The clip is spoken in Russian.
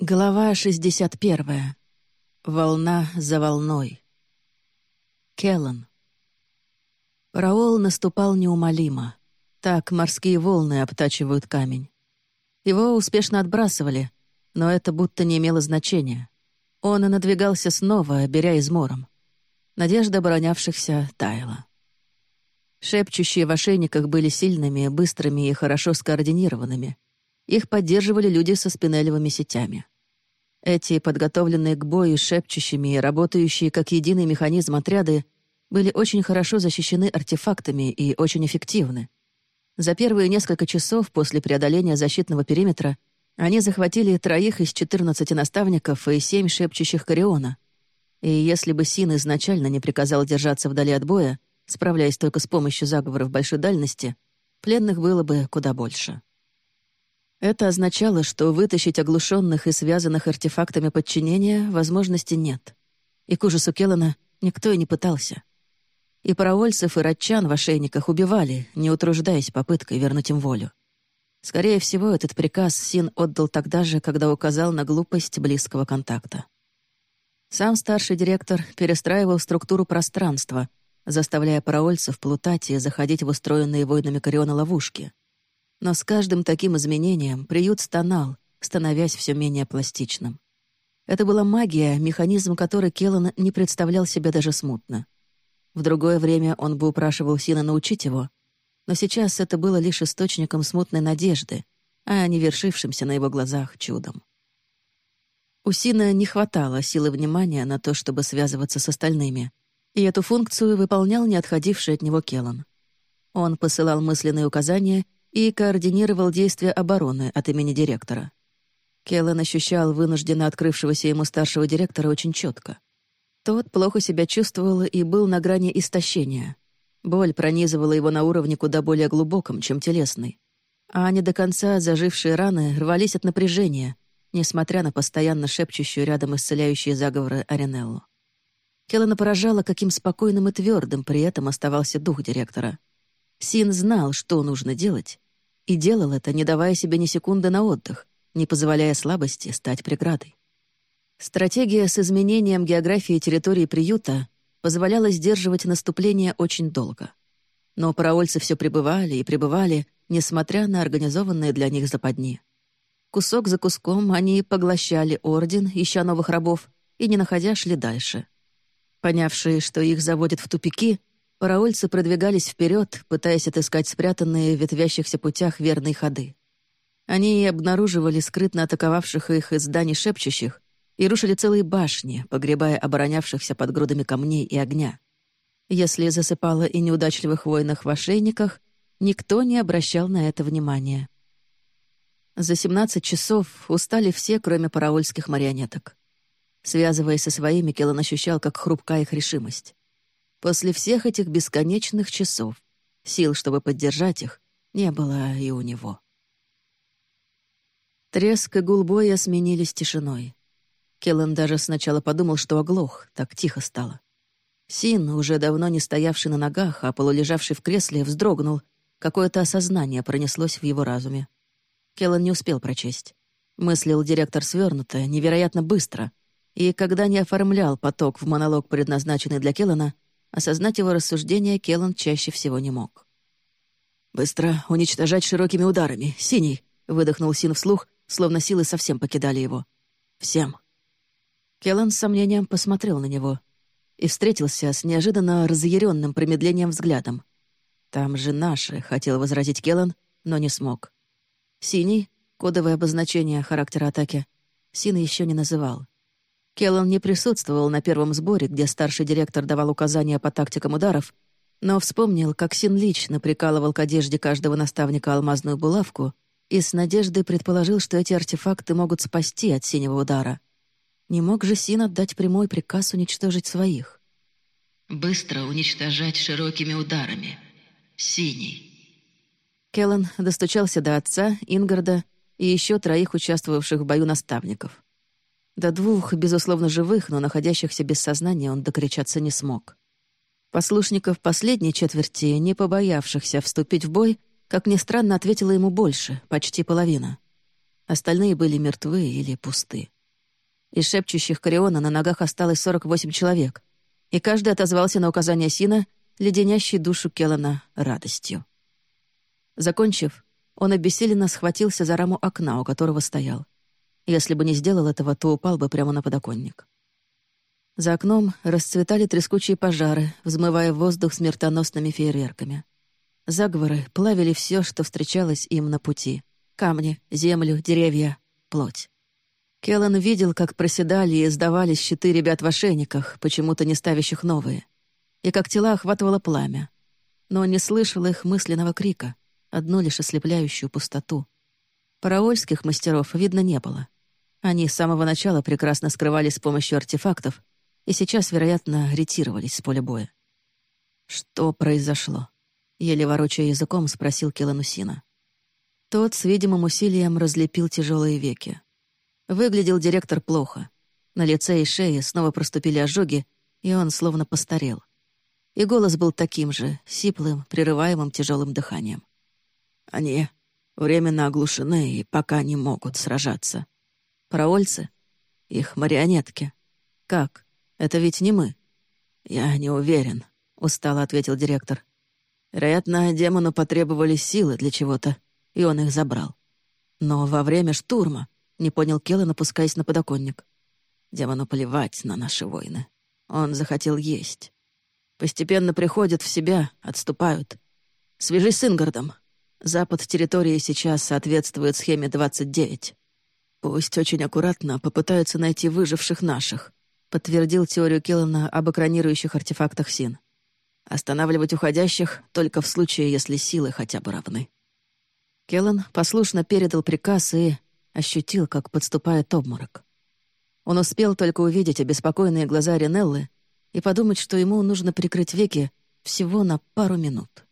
Глава 61. Волна за волной. Келлан. Раол наступал неумолимо. Так морские волны обтачивают камень. Его успешно отбрасывали, но это будто не имело значения. Он и надвигался снова, беря измором. Надежда оборонявшихся таяла. Шепчущие в ошейниках были сильными, быстрыми и хорошо скоординированными — их поддерживали люди со спинелевыми сетями. Эти, подготовленные к бою шепчущими и работающие как единый механизм отряды, были очень хорошо защищены артефактами и очень эффективны. За первые несколько часов после преодоления защитного периметра они захватили троих из 14 наставников и семь шепчущих Кориона. И если бы Син изначально не приказал держаться вдали от боя, справляясь только с помощью заговоров большой дальности, пленных было бы куда больше. Это означало, что вытащить оглушенных и связанных артефактами подчинения возможности нет. И к ужасу Келлана никто и не пытался. И паровольцев, и ратчан в ошейниках убивали, не утруждаясь попыткой вернуть им волю. Скорее всего, этот приказ Син отдал тогда же, когда указал на глупость близкого контакта. Сам старший директор перестраивал структуру пространства, заставляя паровольцев плутать и заходить в устроенные войнами Кориона ловушки — но с каждым таким изменением приют стонал, становясь все менее пластичным. Это была магия, механизм которой Келлан не представлял себе даже смутно. В другое время он бы упрашивал Сина научить его, но сейчас это было лишь источником смутной надежды, а не вершившимся на его глазах чудом. У Сина не хватало силы внимания на то, чтобы связываться с остальными, и эту функцию выполнял не отходивший от него Келлан. Он посылал мысленные указания и координировал действия обороны от имени директора. Келлен ощущал вынужденно открывшегося ему старшего директора очень четко. Тот плохо себя чувствовал и был на грани истощения. Боль пронизывала его на уровне куда более глубоком, чем телесный. А не до конца зажившие раны рвались от напряжения, несмотря на постоянно шепчущую рядом исцеляющие заговоры Аринеллу. Келлана поражала, каким спокойным и твердым при этом оставался дух директора. Син знал, что нужно делать, и делал это, не давая себе ни секунды на отдых, не позволяя слабости стать преградой. Стратегия с изменением географии территории приюта позволяла сдерживать наступление очень долго. Но параольцы все пребывали и пребывали, несмотря на организованные для них западни. Кусок за куском они поглощали орден, ища новых рабов, и, не находя, шли дальше. Понявшие, что их заводят в тупики, Параульцы продвигались вперед, пытаясь отыскать спрятанные в ветвящихся путях верные ходы. Они и обнаруживали скрытно атаковавших их из зданий шепчущих и рушили целые башни, погребая оборонявшихся под грудами камней и огня. Если засыпало и неудачливых воинах в ошейниках, никто не обращал на это внимания. За 17 часов устали все, кроме параольских марионеток. Связываясь со своими, Келлан ощущал, как хрупка их решимость. После всех этих бесконечных часов сил, чтобы поддержать их, не было и у него. Треск и гул боя сменились тишиной. Келлен даже сначала подумал, что оглох, так тихо стало. Син, уже давно не стоявший на ногах, а полулежавший в кресле, вздрогнул. Какое-то осознание пронеслось в его разуме. Келлен не успел прочесть. Мыслил директор свернуто, невероятно быстро. И когда не оформлял поток в монолог, предназначенный для Келлена, Осознать его рассуждения Келлан чаще всего не мог. «Быстро уничтожать широкими ударами. Синий!» — выдохнул Син вслух, словно силы совсем покидали его. «Всем!» Келлан с сомнением посмотрел на него и встретился с неожиданно разъяренным промедлением взглядом. «Там же наши», — хотел возразить Келлан, но не смог. «Синий» — кодовое обозначение характера атаки. Син еще не называл. Келлан не присутствовал на первом сборе, где старший директор давал указания по тактикам ударов, но вспомнил, как Син лично прикалывал к одежде каждого наставника алмазную булавку и с надеждой предположил, что эти артефакты могут спасти от синего удара. Не мог же Син отдать прямой приказ уничтожить своих? «Быстро уничтожать широкими ударами. Синий». Келлан достучался до отца, Ингарда и еще троих участвовавших в бою наставников. До двух, безусловно, живых, но находящихся без сознания он докричаться не смог. Послушников последней четверти, не побоявшихся вступить в бой, как ни странно, ответила ему больше, почти половина. Остальные были мертвы или пусты. Из шепчущих Кориона на ногах осталось 48 человек, и каждый отозвался на указание Сина, леденящей душу Келлана радостью. Закончив, он обессиленно схватился за раму окна, у которого стоял. Если бы не сделал этого, то упал бы прямо на подоконник. За окном расцветали трескучие пожары, взмывая воздух смертоносными фейерверками. Заговоры плавили все, что встречалось им на пути. Камни, землю, деревья, плоть. Келлан видел, как проседали и сдавались щиты ребят в ошейниках, почему-то не ставящих новые, и как тела охватывало пламя. Но он не слышал их мысленного крика, одну лишь ослепляющую пустоту. Параольских мастеров видно не было. Они с самого начала прекрасно скрывались с помощью артефактов и сейчас, вероятно, ретировались с поля боя. «Что произошло?» — еле ворочая языком, спросил Келанусина. Тот с видимым усилием разлепил тяжелые веки. Выглядел директор плохо. На лице и шее снова проступили ожоги, и он словно постарел. И голос был таким же, сиплым, прерываемым тяжелым дыханием. «Они временно оглушены и пока не могут сражаться. Проольцы? Их марионетки. Как? Это ведь не мы». «Я не уверен», — устало ответил директор. «Вероятно, демону потребовались силы для чего-то, и он их забрал. Но во время штурма — не понял Келлен, опускаясь на подоконник. Демону плевать на наши войны. Он захотел есть. Постепенно приходят в себя, отступают. Свяжись с Ингардом. Запад территории сейчас соответствует схеме 29. Пусть очень аккуратно попытаются найти выживших наших, подтвердил теорию Келлена об экранирующих артефактах Син. Останавливать уходящих только в случае, если силы хотя бы равны. Келлен послушно передал приказ и ощутил, как подступает обморок. Он успел только увидеть обеспокоенные глаза Ринеллы и подумать, что ему нужно прикрыть веки всего на пару минут.